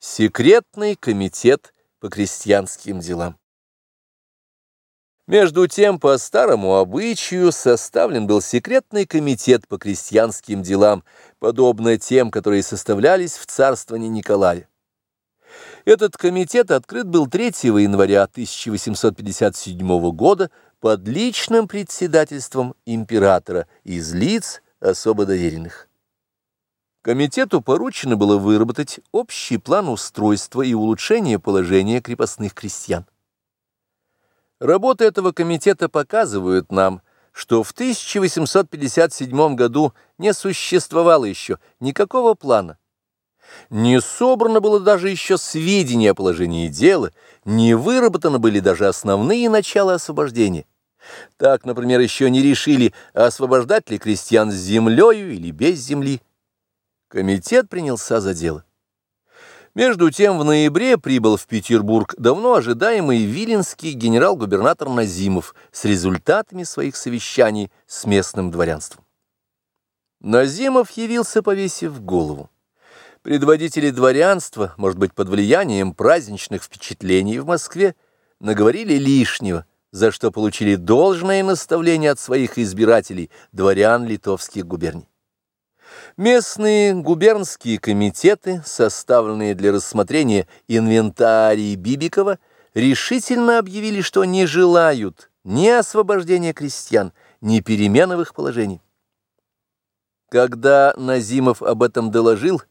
Секретный комитет по крестьянским делам. Между тем, по старому обычаю, составлен был секретный комитет по крестьянским делам, подобно тем, которые составлялись в царствовании Николая. Этот комитет открыт был 3 января 1857 года под личным председательством императора из лиц особо доверенных. Комитету поручено было выработать общий план устройства и улучшения положения крепостных крестьян. Работы этого комитета показывают нам, что в 1857 году не существовало еще никакого плана. Не собрано было даже еще сведения о положении дела, не выработаны были даже основные начала освобождения. Так, например, еще не решили, освобождать ли крестьян с землею или без земли. Комитет принялся за дело. Между тем в ноябре прибыл в Петербург давно ожидаемый виленский генерал-губернатор Назимов с результатами своих совещаний с местным дворянством. Назимов явился, повесив голову. Предводители дворянства, может быть, под влиянием праздничных впечатлений в Москве, наговорили лишнего, за что получили должное наставление от своих избирателей, дворян литовских губерний. Местные губернские комитеты, составленные для рассмотрения инвентарий Бибикова, решительно объявили, что не желают ни освобождения крестьян, ни их положении. Когда Назимов об этом доложил,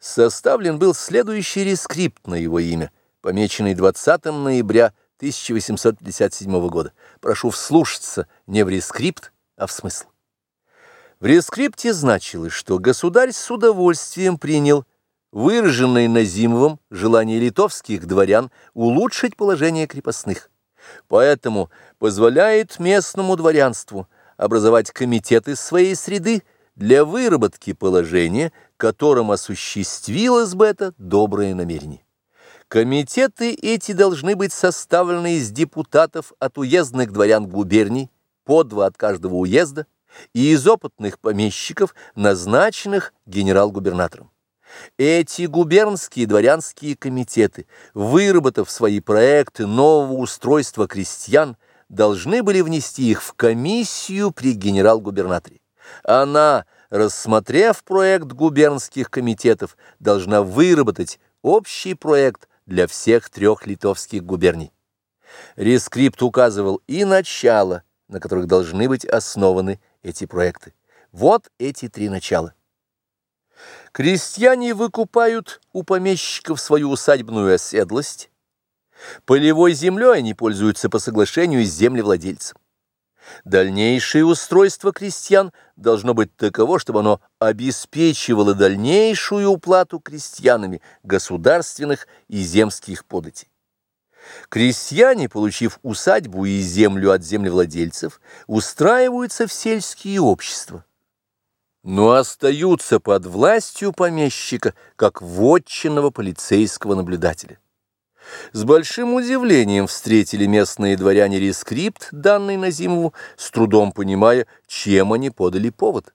составлен был следующий рескрипт на его имя, помеченный 20 ноября 1857 года. Прошу вслушаться не в рескрипт, а в смысл. В рескрипте значилось, что государь с удовольствием принял выраженное Назимовым желание литовских дворян улучшить положение крепостных. Поэтому позволяет местному дворянству образовать комитет из своей среды для выработки положения, которым осуществилось бы это доброе намерение. Комитеты эти должны быть составлены из депутатов от уездных дворян губерний, по два от каждого уезда, и из опытных помещиков, назначенных генерал-губернатором. Эти губернские дворянские комитеты, выработав свои проекты нового устройства крестьян, должны были внести их в комиссию при генерал-губернаторе. Она, рассмотрев проект губернских комитетов, должна выработать общий проект для всех трех литовских губерний. Рескрипт указывал и начало, на которых должны быть основаны эти проекты. Вот эти три начала. Крестьяне выкупают у помещиков свою усадебную оседлость. Полевой землей они пользуются по соглашению с землевладельцем. Дальнейшее устройство крестьян должно быть таково, чтобы оно обеспечивало дальнейшую уплату крестьянами государственных и земских податей. Крестьяне, получив усадьбу и землю от землевладельцев, устраиваются в сельские общества, но остаются под властью помещика, как вотчинного полицейского наблюдателя. С большим удивлением встретили местные дворяне рескрипт, данный Назимову, с трудом понимая, чем они подали повод.